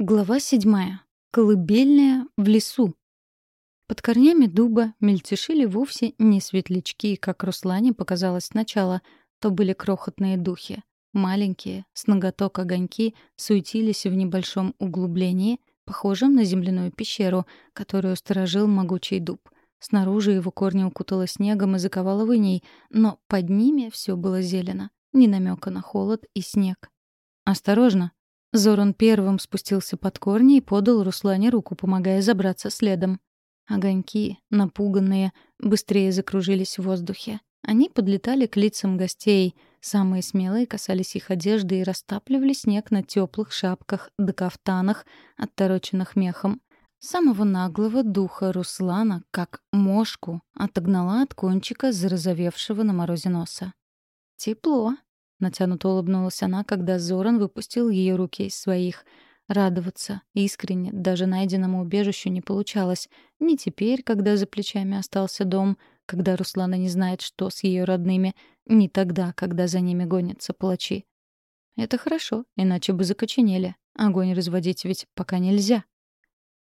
Глава седьмая. Колыбельная в лесу. Под корнями дуба мельтешили вовсе не светлячки, как Руслане показалось сначала, то были крохотные духи. Маленькие, с ноготок огоньки, суетились в небольшом углублении, похожем на земляную пещеру, которую сторожил могучий дуб. Снаружи его корни укутало снегом и заковало в ней, но под ними все было зелено, ни намека на холод и снег. «Осторожно!» Зоран первым спустился под корни и подал Руслане руку, помогая забраться следом. Огоньки, напуганные, быстрее закружились в воздухе. Они подлетали к лицам гостей. Самые смелые касались их одежды и растапливали снег на теплых шапках да кафтанах, оттороченных мехом. Самого наглого духа Руслана, как мошку, отогнала от кончика зарозовевшего на морозе носа. «Тепло», Натянуто улыбнулась она, когда Зоран выпустил ее руки из своих. Радоваться искренне даже найденному убежищу не получалось. Не теперь, когда за плечами остался дом, когда Руслана не знает, что с ее родными, не тогда, когда за ними гонятся палачи. Это хорошо, иначе бы закоченели. Огонь разводить ведь пока нельзя.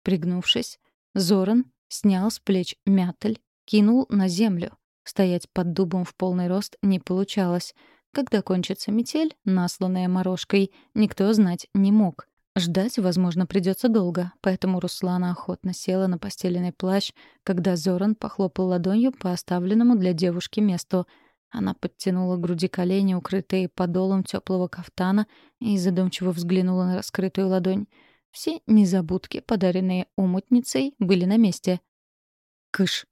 Пригнувшись, Зоран снял с плеч мятель, кинул на землю. Стоять под дубом в полный рост не получалось — когда кончится метель, насланная морожкой, никто знать не мог. Ждать, возможно, придется долго, поэтому Руслана охотно села на постеленный плащ, когда Зоран похлопал ладонью по оставленному для девушки месту. Она подтянула к груди колени, укрытые подолом теплого кафтана, и задумчиво взглянула на раскрытую ладонь. Все незабудки, подаренные умутницей, были на месте. «Кыш!»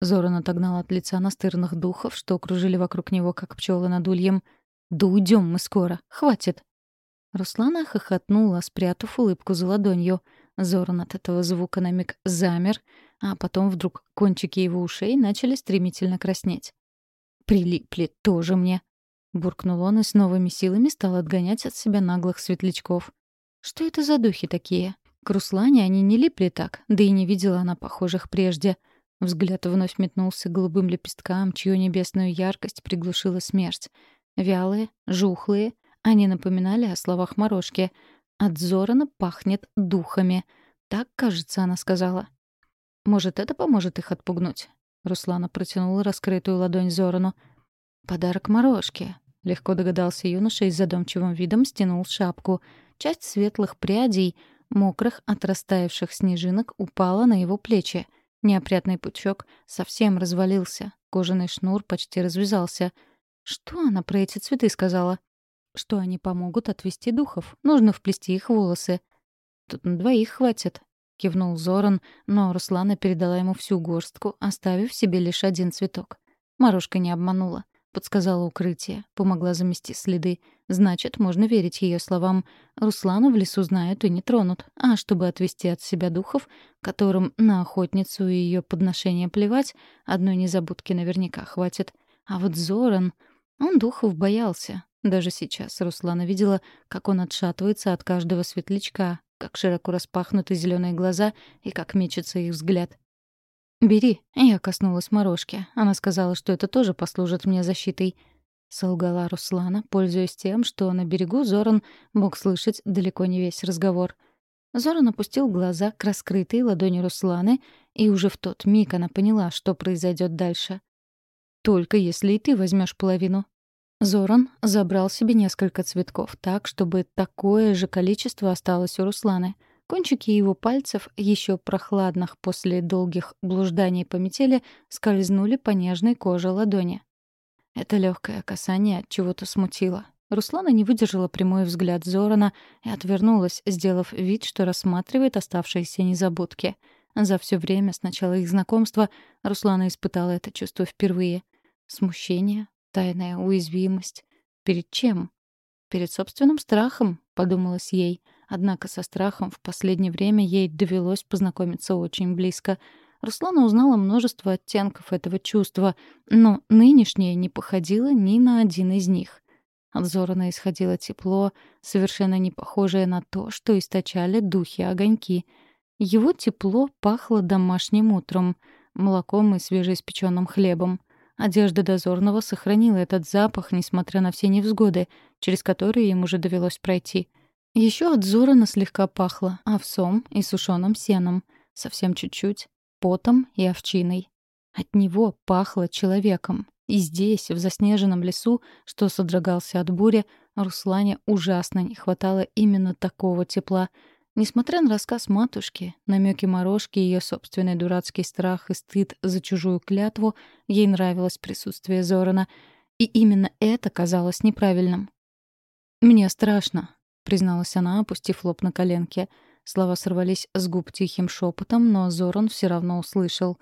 Зоран отогнал от лица настырных духов, что окружили вокруг него, как пчелы над ульем. «Да уйдем мы скоро! Хватит!» Руслана хохотнула, спрятав улыбку за ладонью. Зоран от этого звука на миг замер, а потом вдруг кончики его ушей начали стремительно краснеть. «Прилипли тоже мне!» — буркнул он и с новыми силами стал отгонять от себя наглых светлячков. «Что это за духи такие?» К Руслане они не липли так, да и не видела она похожих прежде — Взгляд вновь метнулся к голубым лепесткам, чью небесную яркость приглушила смерть. Вялые, жухлые, они напоминали о словах Морошки. «От Зорана пахнет духами». Так, кажется, она сказала. «Может, это поможет их отпугнуть?» Руслана протянула раскрытую ладонь Зорану. «Подарок Морошке», — легко догадался юноша и с задумчивым видом стянул шапку. Часть светлых прядей, мокрых от растаявших снежинок, упала на его плечи — Неопрятный пучок совсем развалился, кожаный шнур почти развязался. Что она про эти цветы сказала? Что они помогут отвести духов. Нужно вплести их в волосы. Тут на двоих хватит, — кивнул Зоран, но Руслана передала ему всю горстку, оставив себе лишь один цветок. Марушка не обманула. Подсказала укрытие, помогла замести следы. Значит, можно верить ее словам. Руслану в лесу знают и не тронут. А чтобы отвести от себя духов, которым на охотницу и ее подношение плевать, одной незабудки наверняка хватит. А вот Зоран... Он духов боялся. Даже сейчас Руслана видела, как он отшатывается от каждого светлячка, как широко распахнуты зеленые глаза и как мечется их взгляд. «Бери». Я коснулась морожки. Она сказала, что это тоже послужит мне защитой. Солгала Руслана, пользуясь тем, что на берегу Зоран мог слышать далеко не весь разговор. Зоран опустил глаза к раскрытой ладони Русланы, и уже в тот миг она поняла, что произойдет дальше. «Только если и ты возьмешь половину». Зоран забрал себе несколько цветков так, чтобы такое же количество осталось у Русланы — Кончики его пальцев, еще прохладных после долгих блужданий по метели, скользнули по нежной коже ладони. Это легкое касание от чего-то смутило. Руслана не выдержала прямой взгляд Зорана и отвернулась, сделав вид, что рассматривает оставшиеся незабудки. За все время с начала их знакомства Руслана испытала это чувство впервые. Смущение, тайная уязвимость. Перед чем? Перед собственным страхом, подумалось ей — Однако со страхом в последнее время ей довелось познакомиться очень близко. Руслана узнала множество оттенков этого чувства, но нынешнее не походило ни на один из них. От Зорана исходило тепло, совершенно не похожее на то, что источали духи-огоньки. Его тепло пахло домашним утром, молоком и свежеиспеченным хлебом. Одежда дозорного сохранила этот запах, несмотря на все невзгоды, через которые им уже довелось пройти — Еще от Зорана слегка пахло овсом и сушеным сеном, совсем чуть-чуть, потом и овчиной. От него пахло человеком. И здесь, в заснеженном лесу, что содрогался от бури, Руслане ужасно не хватало именно такого тепла. Несмотря на рассказ матушки, намеки Морошки и ее собственный дурацкий страх и стыд за чужую клятву, ей нравилось присутствие Зорана. И именно это казалось неправильным. «Мне страшно», призналась она, опустив лоб на коленки. Слова сорвались с губ тихим шепотом, но Зоран все равно услышал.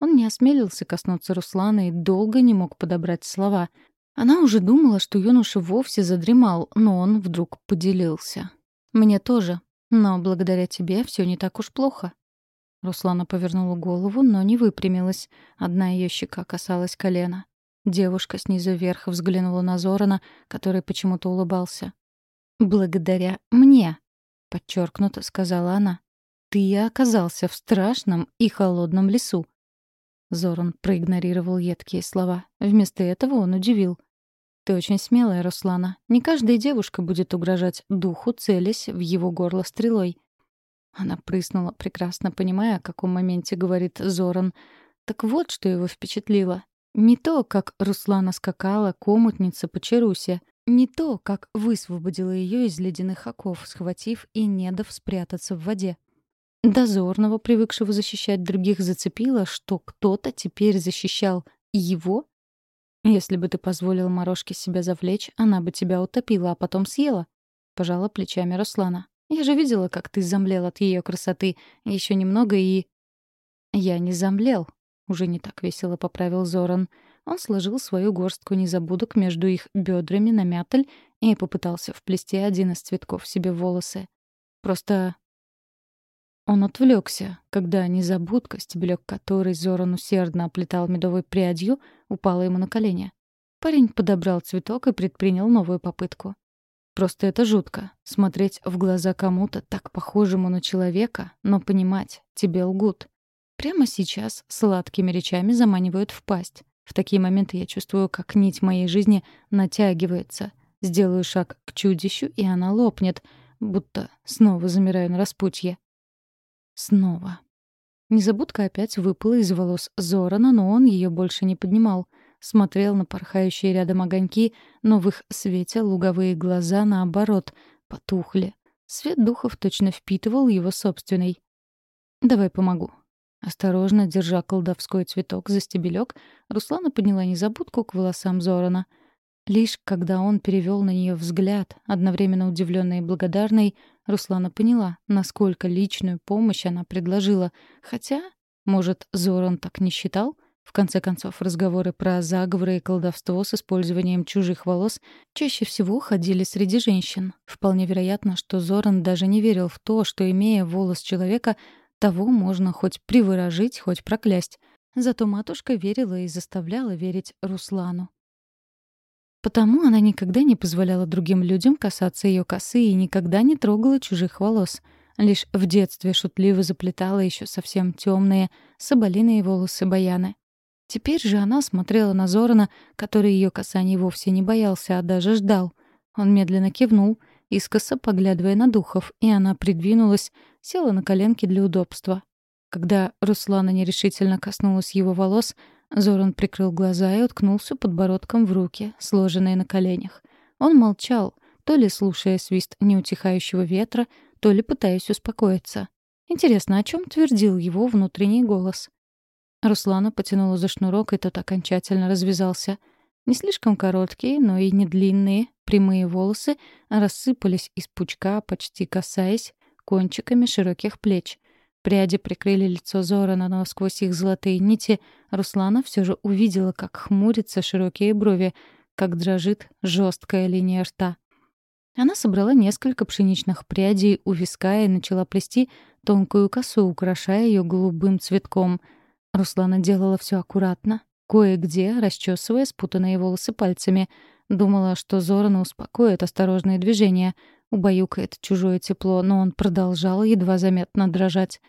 Он не осмелился коснуться Руслана и долго не мог подобрать слова. Она уже думала, что юноша вовсе задремал, но он вдруг поделился. «Мне тоже. Но благодаря тебе все не так уж плохо». Руслана повернула голову, но не выпрямилась. Одна ее щека касалась колена. Девушка снизу вверх взглянула на Зорана, который почему-то улыбался. «Благодаря мне», — подчеркнуто сказала она. «Ты оказался в страшном и холодном лесу». Зоран проигнорировал едкие слова. Вместо этого он удивил. «Ты очень смелая, Руслана. Не каждая девушка будет угрожать духу, целясь в его горло стрелой». Она прыснула, прекрасно понимая, о каком моменте говорит Зоран. Так вот, что его впечатлило. Не то, как Руслана скакала, комутница по Чарусе, не то, как высвободила ее из ледяных оков, схватив и не дав спрятаться в воде. Дозорного, привыкшего защищать других, зацепило, что кто-то теперь защищал его. Если бы ты позволил Морошке себя завлечь, она бы тебя утопила, а потом съела. Пожала плечами Руслана. Я же видела, как ты замлел от ее красоты. Еще немного и... Я не замлел. Уже не так весело поправил Зоран. Он сложил свою горстку незабудок между их бедрами на мятель и попытался вплести один из цветков себе в волосы. Просто он отвлекся, когда незабудка, стебелек которой Зоран усердно оплетал медовой прядью, упала ему на колени. Парень подобрал цветок и предпринял новую попытку. Просто это жутко — смотреть в глаза кому-то, так похожему на человека, но понимать, тебе лгут. Прямо сейчас сладкими речами заманивают в пасть. В такие моменты я чувствую, как нить моей жизни натягивается. Сделаю шаг к чудищу, и она лопнет, будто снова замираю на распутье. Снова. Незабудка опять выпала из волос Зорана, но он ее больше не поднимал. Смотрел на порхающие рядом огоньки, но в их свете луговые глаза, наоборот, потухли. Свет духов точно впитывал его собственный. «Давай помогу», Осторожно, держа колдовской цветок за стебелек, Руслана подняла незабудку к волосам Зорана. Лишь когда он перевел на нее взгляд, одновременно удивленный и благодарный, Руслана поняла, насколько личную помощь она предложила. Хотя, может, Зоран так не считал? В конце концов, разговоры про заговоры и колдовство с использованием чужих волос чаще всего ходили среди женщин. Вполне вероятно, что Зоран даже не верил в то, что, имея волос человека, того можно хоть приворожить, хоть проклясть. Зато матушка верила и заставляла верить Руслану. Потому она никогда не позволяла другим людям касаться ее косы и никогда не трогала чужих волос. Лишь в детстве шутливо заплетала еще совсем темные соболиные волосы Баяны. Теперь же она смотрела на Зорана, который ее касаний вовсе не боялся, а даже ждал. Он медленно кивнул — искоса поглядывая на духов, и она придвинулась, села на коленки для удобства. Когда Руслана нерешительно коснулась его волос, Зоран прикрыл глаза и уткнулся подбородком в руки, сложенные на коленях. Он молчал, то ли слушая свист неутихающего ветра, то ли пытаясь успокоиться. Интересно, о чем твердил его внутренний голос? Руслана потянула за шнурок, и тот окончательно развязался — не слишком короткие, но и не длинные, прямые волосы рассыпались из пучка, почти касаясь кончиками широких плеч. Пряди прикрыли лицо Зорана, но сквозь их золотые нити Руслана все же увидела, как хмурятся широкие брови, как дрожит жесткая линия рта. Она собрала несколько пшеничных прядей у виска и начала плести тонкую косу, украшая ее голубым цветком. Руслана делала все аккуратно, кое-где расчесывая спутанные волосы пальцами. Думала, что Зорана успокоит осторожные движения, убаюкает чужое тепло, но он продолжал едва заметно дрожать.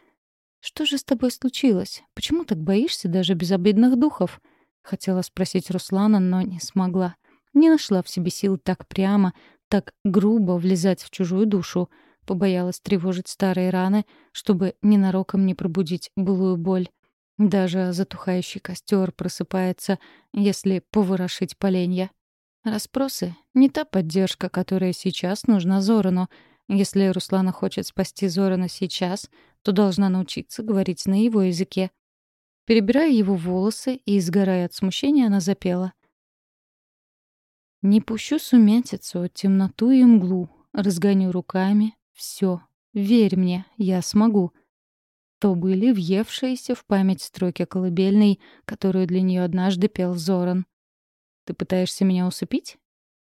«Что же с тобой случилось? Почему так боишься даже безобидных духов?» Хотела спросить Руслана, но не смогла. Не нашла в себе сил так прямо, так грубо влезать в чужую душу. Побоялась тревожить старые раны, чтобы ненароком не пробудить былую боль. Даже затухающий костер просыпается, если поворошить поленья. Распросы — не та поддержка, которая сейчас нужна Зорану. Если Руслана хочет спасти Зорана сейчас, то должна научиться говорить на его языке. Перебирая его волосы и изгорая от смущения, она запела. «Не пущу сумятицу, темноту и мглу, разгоню руками, все, верь мне, я смогу». То были въевшиеся в память строки колыбельной, которую для нее однажды пел Зоран. «Ты пытаешься меня усыпить?»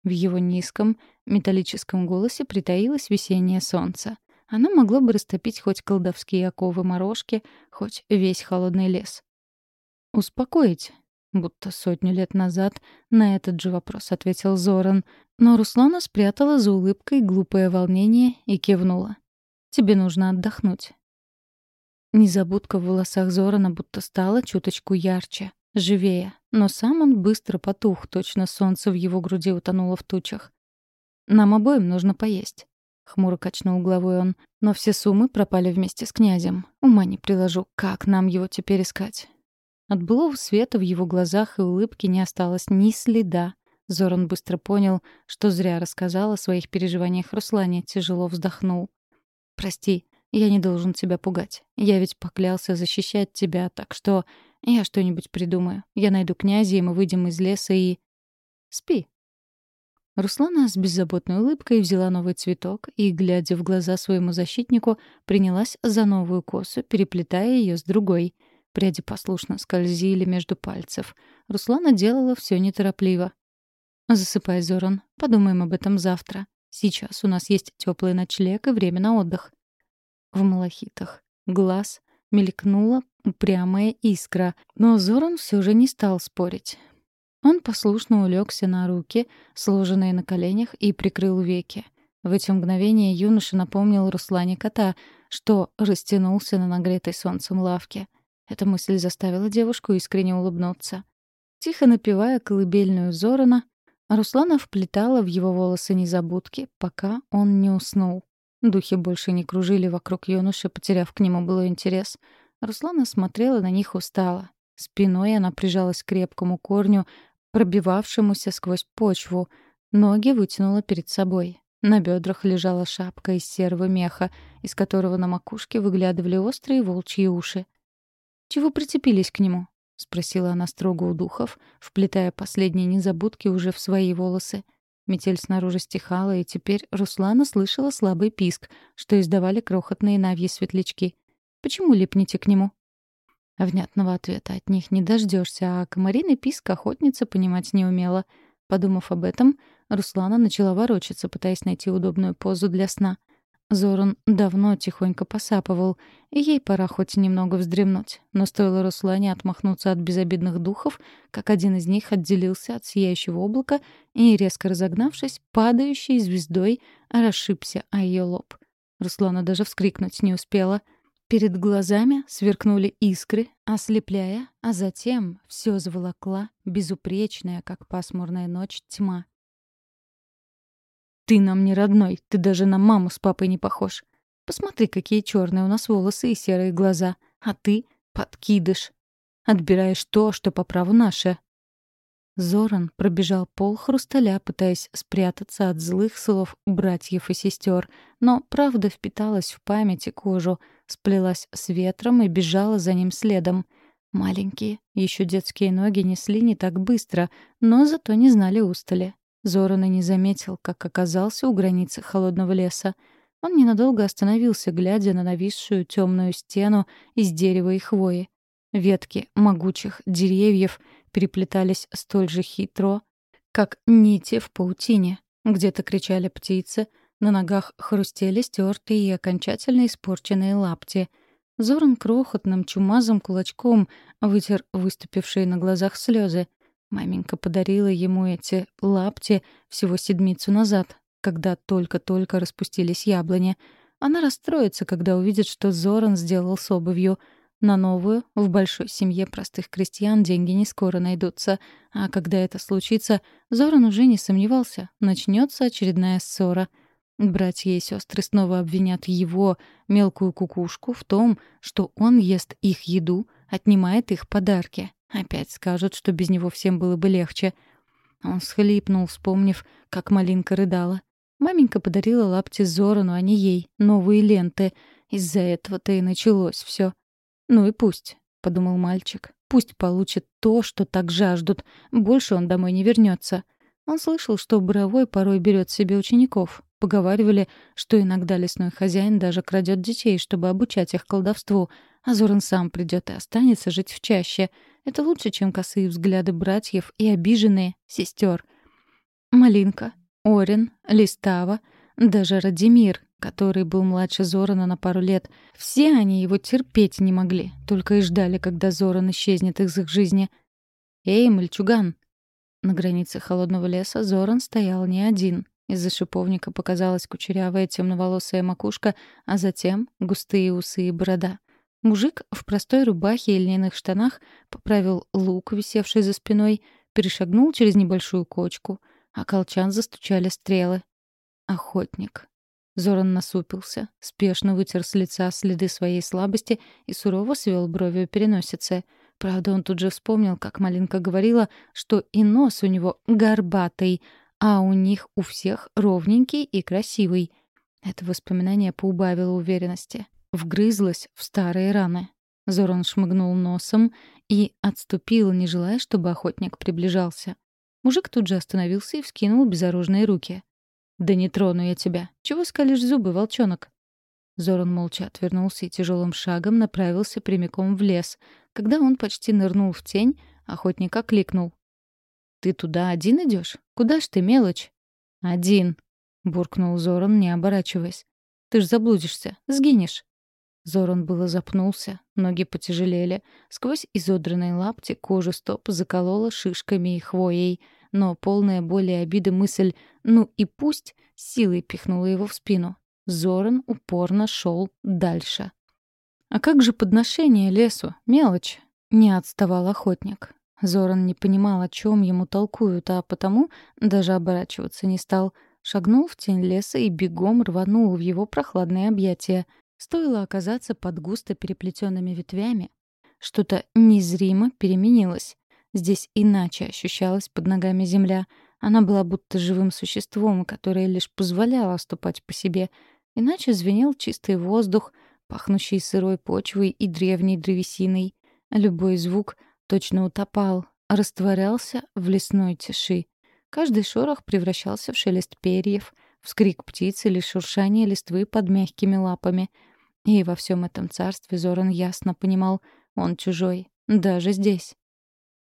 В его низком, металлическом голосе притаилось весеннее солнце. Оно могло бы растопить хоть колдовские оковы морожки, хоть весь холодный лес. «Успокоить», будто сотню лет назад на этот же вопрос ответил Зоран, но Руслана спрятала за улыбкой глупое волнение и кивнула. «Тебе нужно отдохнуть». Незабудка в волосах Зорана будто стала чуточку ярче, живее, но сам он быстро потух, точно солнце в его груди утонуло в тучах. «Нам обоим нужно поесть», — хмуро качнул головой он. «Но все суммы пропали вместе с князем. Ума не приложу, как нам его теперь искать?» От былого света в его глазах и улыбки не осталось ни следа. Зоран быстро понял, что зря рассказал о своих переживаниях Руслане, тяжело вздохнул. «Прости, я не должен тебя пугать. Я ведь поклялся защищать тебя, так что я что-нибудь придумаю. Я найду князя, и мы выйдем из леса и... Спи». Руслана с беззаботной улыбкой взяла новый цветок и, глядя в глаза своему защитнику, принялась за новую косу, переплетая ее с другой — Пряди послушно скользили между пальцев. Руслана делала все неторопливо. «Засыпай, Зоран. Подумаем об этом завтра. Сейчас у нас есть теплый ночлег и время на отдых». В малахитах глаз мелькнула упрямая искра, но Зоран все же не стал спорить. Он послушно улегся на руки, сложенные на коленях, и прикрыл веки. В эти мгновения юноша напомнил Руслане кота, что растянулся на нагретой солнцем лавке — эта мысль заставила девушку искренне улыбнуться. Тихо напевая колыбельную Зорана, Руслана вплетала в его волосы незабудки, пока он не уснул. Духи больше не кружили вокруг юноши, потеряв к нему было интерес. Руслана смотрела на них устало. Спиной она прижалась к крепкому корню, пробивавшемуся сквозь почву. Ноги вытянула перед собой. На бедрах лежала шапка из серого меха, из которого на макушке выглядывали острые волчьи уши. «Чего прицепились к нему?» — спросила она строго у духов, вплетая последние незабудки уже в свои волосы. Метель снаружи стихала, и теперь Руслана слышала слабый писк, что издавали крохотные навьи светлячки. «Почему липнете к нему?» Внятного ответа от них не дождешься, а комариный писк охотница понимать не умела. Подумав об этом, Руслана начала ворочаться, пытаясь найти удобную позу для сна — Зоран давно тихонько посапывал, и ей пора хоть немного вздремнуть. Но стоило Руслане отмахнуться от безобидных духов, как один из них отделился от сияющего облака и, резко разогнавшись, падающей звездой расшибся о ее лоб. Руслана даже вскрикнуть не успела. Перед глазами сверкнули искры, ослепляя, а затем все заволокла безупречная, как пасмурная ночь, тьма. Ты нам не родной, ты даже на маму с папой не похож. Посмотри, какие черные у нас волосы и серые глаза. А ты — подкидыш. Отбираешь то, что по праву наше. Зоран пробежал пол хрусталя, пытаясь спрятаться от злых слов братьев и сестер, но правда впиталась в память и кожу, сплелась с ветром и бежала за ним следом. Маленькие, еще детские ноги несли не так быстро, но зато не знали устали. Зоран не заметил, как оказался у границы холодного леса. Он ненадолго остановился, глядя на нависшую темную стену из дерева и хвои. Ветки могучих деревьев переплетались столь же хитро, как нити в паутине. Где-то кричали птицы, на ногах хрустели стертые и окончательно испорченные лапти. Зоран крохотным чумазым кулачком вытер выступившие на глазах слезы — Маменька подарила ему эти лапти всего седмицу назад, когда только-только распустились яблони. Она расстроится, когда увидит, что Зоран сделал с обувью. На новую, в большой семье простых крестьян деньги не скоро найдутся, а когда это случится, Зоран уже не сомневался, начнется очередная ссора. Братья и сестры снова обвинят его, мелкую кукушку, в том, что он ест их еду, отнимает их подарки. Опять скажут, что без него всем было бы легче. Он схлипнул, вспомнив, как Малинка рыдала. Маменька подарила лапти Зорану, а не ей, новые ленты. Из-за этого-то и началось все. «Ну и пусть», — подумал мальчик. «Пусть получит то, что так жаждут. Больше он домой не вернется. Он слышал, что Боровой порой берет себе учеников. Поговаривали, что иногда лесной хозяин даже крадет детей, чтобы обучать их колдовству, а Зоран сам придет и останется жить в чаще. Это лучше, чем косые взгляды братьев и обиженные сестер. Малинка, Орин, Листава, даже Радимир, который был младше Зорана на пару лет. Все они его терпеть не могли, только и ждали, когда Зоран исчезнет из их жизни. «Эй, мальчуган!» На границе холодного леса Зоран стоял не один. Из-за шиповника показалась кучерявая темноволосая макушка, а затем густые усы и борода. Мужик в простой рубахе и льняных штанах поправил лук, висевший за спиной, перешагнул через небольшую кочку, а колчан застучали стрелы. Охотник. Зоран насупился, спешно вытер с лица следы своей слабости и сурово свел брови у переносицы. Правда, он тут же вспомнил, как Малинка говорила, что и нос у него горбатый, а у них у всех ровненький и красивый. Это воспоминание поубавило уверенности. Вгрызлось в старые раны. Зоран шмыгнул носом и отступил, не желая, чтобы охотник приближался. Мужик тут же остановился и вскинул безоружные руки. «Да не трону я тебя. Чего скалишь зубы, волчонок?» Зоран молча отвернулся и тяжелым шагом направился прямиком в лес. Когда он почти нырнул в тень, охотник окликнул. «Ты туда один идешь? Куда ж ты, мелочь?» «Один», — буркнул Зоран, не оборачиваясь. «Ты ж заблудишься, сгинешь». Зоран было запнулся, ноги потяжелели. Сквозь изодранные лапти кожу стоп заколола шишками и хвоей — но полная боли и обиды мысль «ну и пусть» силой пихнула его в спину. Зоран упорно шел дальше. «А как же подношение лесу? Мелочь!» — не отставал охотник. Зоран не понимал, о чем ему толкуют, а потому даже оборачиваться не стал. Шагнул в тень леса и бегом рванул в его прохладные объятия. Стоило оказаться под густо переплетенными ветвями. Что-то незримо переменилось. Здесь иначе ощущалась под ногами земля. Она была будто живым существом, которое лишь позволяло ступать по себе. Иначе звенел чистый воздух, пахнущий сырой почвой и древней древесиной. Любой звук точно утопал, растворялся в лесной тиши. Каждый шорох превращался в шелест перьев, вскрик птиц или шуршание листвы под мягкими лапами. И во всем этом царстве Зоран ясно понимал, он чужой, даже здесь.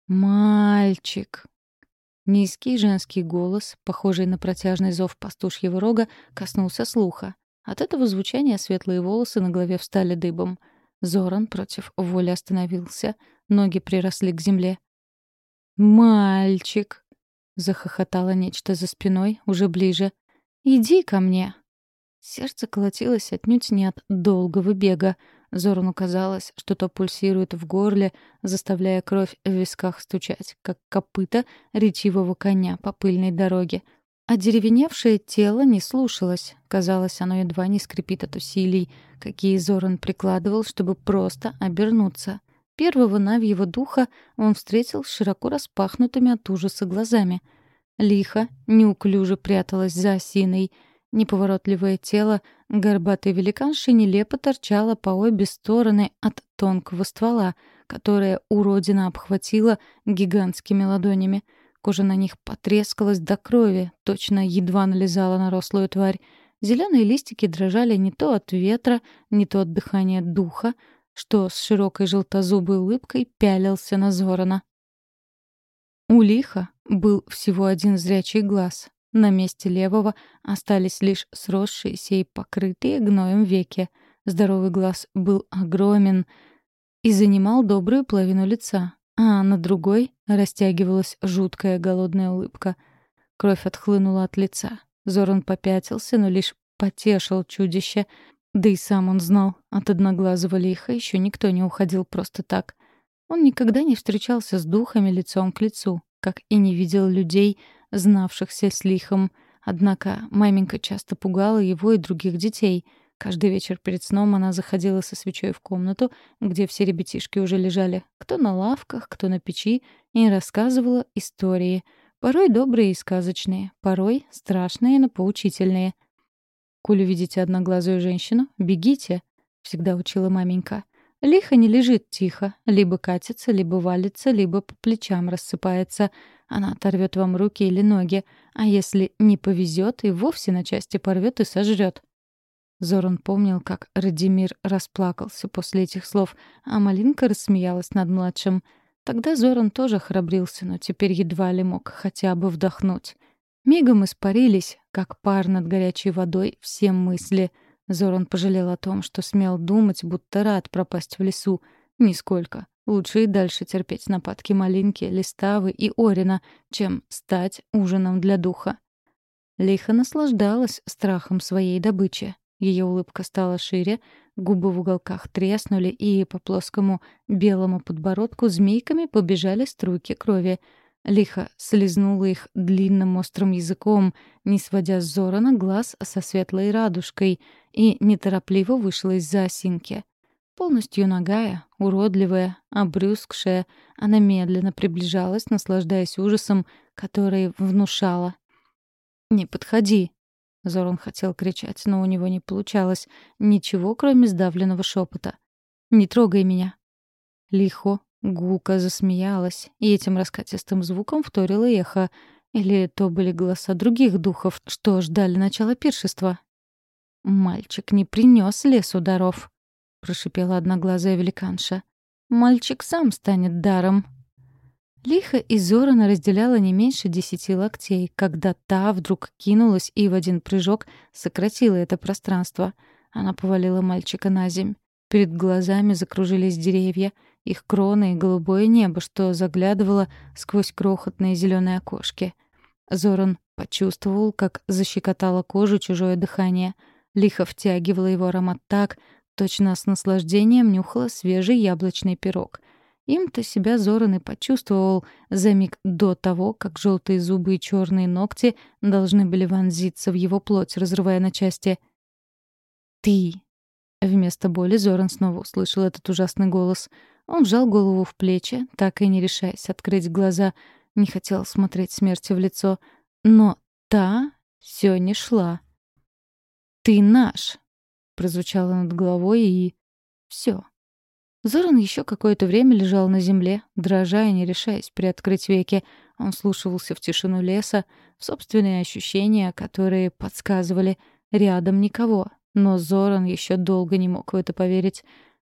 «Мальчик!» Низкий женский голос, похожий на протяжный зов пастушьего рога, коснулся слуха. От этого звучания светлые волосы на голове встали дыбом. Зоран против воли остановился, ноги приросли к земле. «Мальчик!» — захохотало нечто за спиной, уже ближе. «Иди ко мне!» Сердце колотилось отнюдь не от долгого бега. Зорану казалось, что то пульсирует в горле, заставляя кровь в висках стучать, как копыта ретивого коня по пыльной дороге. А деревеневшее тело не слушалось. Казалось, оно едва не скрипит от усилий, какие Зоран прикладывал, чтобы просто обернуться. Первого навьего духа он встретил широко распахнутыми от ужаса глазами. Лихо, неуклюже пряталась за осиной — Неповоротливое тело горбатой великанши нелепо торчало по обе стороны от тонкого ствола, которое уродина обхватила гигантскими ладонями. Кожа на них потрескалась до крови, точно едва налезала на рослую тварь. Зеленые листики дрожали не то от ветра, не то от дыхания духа, что с широкой желтозубой улыбкой пялился на Зорана. У лиха был всего один зрячий глаз, на месте левого остались лишь сросшиеся и покрытые гноем веки. Здоровый глаз был огромен и занимал добрую половину лица, а на другой растягивалась жуткая голодная улыбка. Кровь отхлынула от лица. Зоран попятился, но лишь потешил чудище. Да и сам он знал, от одноглазого лиха еще никто не уходил просто так. Он никогда не встречался с духами лицом к лицу, как и не видел людей, знавшихся с лихом. Однако маменька часто пугала его и других детей. Каждый вечер перед сном она заходила со свечой в комнату, где все ребятишки уже лежали, кто на лавках, кто на печи, и рассказывала истории. Порой добрые и сказочные, порой страшные, но поучительные. «Коль увидите одноглазую женщину, бегите», — всегда учила маменька. Лихо не лежит тихо, либо катится, либо валится, либо по плечам рассыпается. Она оторвет вам руки или ноги, а если не повезет, и вовсе на части порвет и сожрет. Зоран помнил, как Радимир расплакался после этих слов, а Малинка рассмеялась над младшим. Тогда Зоран тоже храбрился, но теперь едва ли мог хотя бы вдохнуть. Мигом испарились, как пар над горячей водой, все мысли — Зоран пожалел о том, что смел думать, будто рад пропасть в лесу. Нисколько. Лучше и дальше терпеть нападки Малинки, Листавы и Орина, чем стать ужином для духа. Лиха наслаждалась страхом своей добычи. Ее улыбка стала шире, губы в уголках треснули, и по плоскому белому подбородку змейками побежали струйки крови — Лихо слезнула их длинным острым языком, не сводя с Зорана глаз со светлой радужкой, и неторопливо вышла из-за осинки. Полностью нагая, уродливая, обрюзгшая, она медленно приближалась, наслаждаясь ужасом, который внушала. «Не подходи!» Зоран хотел кричать, но у него не получалось. Ничего, кроме сдавленного шепота. «Не трогай меня!» Лихо Гулка засмеялась, и этим раскатистым звуком вторило эхо. Или то были голоса других духов, что ждали начала пиршества. «Мальчик не принес лесу даров», — прошипела одноглазая великанша. «Мальчик сам станет даром». Лиха и Зорана разделяла не меньше десяти локтей, когда та вдруг кинулась и в один прыжок сократила это пространство. Она повалила мальчика на земь. Перед глазами закружились деревья — их кроны и голубое небо, что заглядывало сквозь крохотные зеленые окошки. Зоран почувствовал, как защекотало кожу чужое дыхание. Лихо втягивало его аромат так, точно с наслаждением нюхала свежий яблочный пирог. Им-то себя Зоран и почувствовал за миг до того, как желтые зубы и черные ногти должны были вонзиться в его плоть, разрывая на части. «Ты!» Вместо боли Зоран снова услышал этот ужасный голос — он вжал голову в плечи, так и не решаясь открыть глаза. Не хотел смотреть смерти в лицо. Но та все не шла. «Ты наш!» — прозвучало над головой, и... все. Зоран еще какое-то время лежал на земле, дрожа и не решаясь приоткрыть веки. Он слушался в тишину леса, в собственные ощущения, которые подсказывали рядом никого. Но Зоран еще долго не мог в это поверить.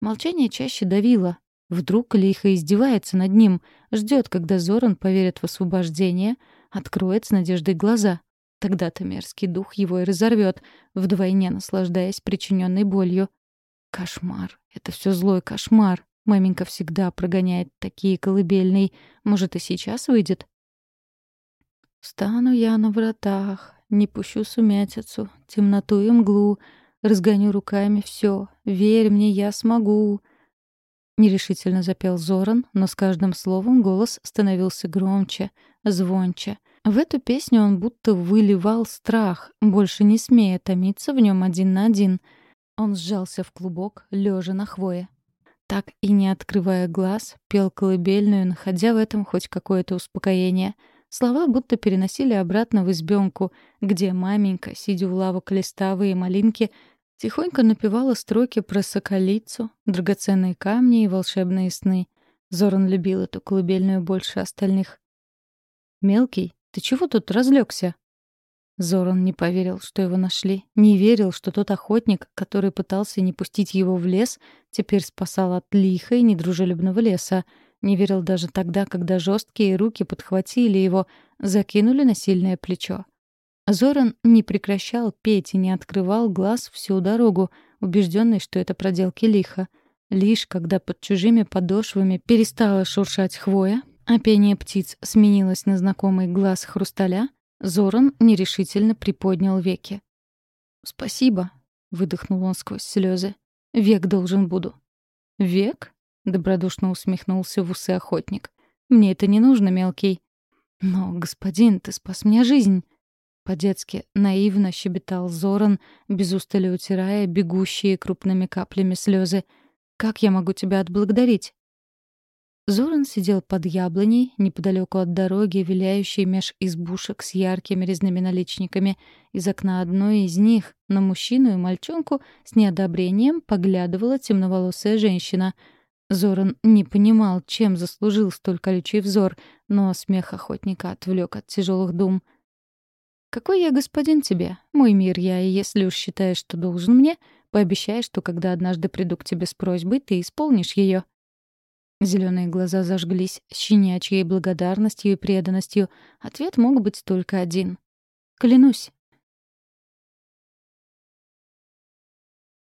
Молчание чаще давило, Вдруг Лиха издевается над ним, ждет, когда Зоран поверит в освобождение, откроет с надеждой глаза. Тогда-то мерзкий дух его и разорвет, вдвойне наслаждаясь причиненной болью. Кошмар. Это все злой кошмар. Маменька всегда прогоняет такие колыбельные. Может, и сейчас выйдет? Стану я на вратах, не пущу сумятицу, темноту и мглу, разгоню руками все. Верь мне, я смогу. Нерешительно запел Зоран, но с каждым словом голос становился громче, звонче. В эту песню он будто выливал страх, больше не смея томиться в нем один на один. Он сжался в клубок, лежа на хвое. Так и не открывая глаз, пел колыбельную, находя в этом хоть какое-то успокоение. Слова будто переносили обратно в избенку, где маменька, сидя у лавок листавы и малинки, Тихонько напевала строки про соколицу, драгоценные камни и волшебные сны. Зоран любил эту колыбельную больше остальных. «Мелкий, ты чего тут разлегся? Зоран не поверил, что его нашли, не верил, что тот охотник, который пытался не пустить его в лес, теперь спасал от лиха и недружелюбного леса. Не верил даже тогда, когда жесткие руки подхватили его, закинули на сильное плечо. Зоран не прекращал петь и не открывал глаз всю дорогу, убежденный, что это проделки лиха. Лишь когда под чужими подошвами перестала шуршать хвоя, а пение птиц сменилось на знакомый глаз хрусталя, Зоран нерешительно приподнял веки. «Спасибо». выдохнул он сквозь слезы. «Век должен буду». «Век?» — добродушно усмехнулся в усы охотник. «Мне это не нужно, мелкий». «Но, господин, ты спас мне жизнь!» По-детски наивно щебетал Зоран, без устали утирая бегущие крупными каплями слезы. «Как я могу тебя отблагодарить?» Зоран сидел под яблоней, неподалеку от дороги, виляющей меж избушек с яркими резными наличниками. Из окна одной из них на мужчину и мальчонку с неодобрением поглядывала темноволосая женщина. Зоран не понимал, чем заслужил столь колючий взор, но смех охотника отвлек от тяжелых дум. «Какой я господин тебе? Мой мир я, и если уж считаешь, что должен мне, пообещай, что когда однажды приду к тебе с просьбой, ты исполнишь ее. Зеленые глаза зажглись щенячьей благодарностью и преданностью. Ответ мог быть только один. «Клянусь».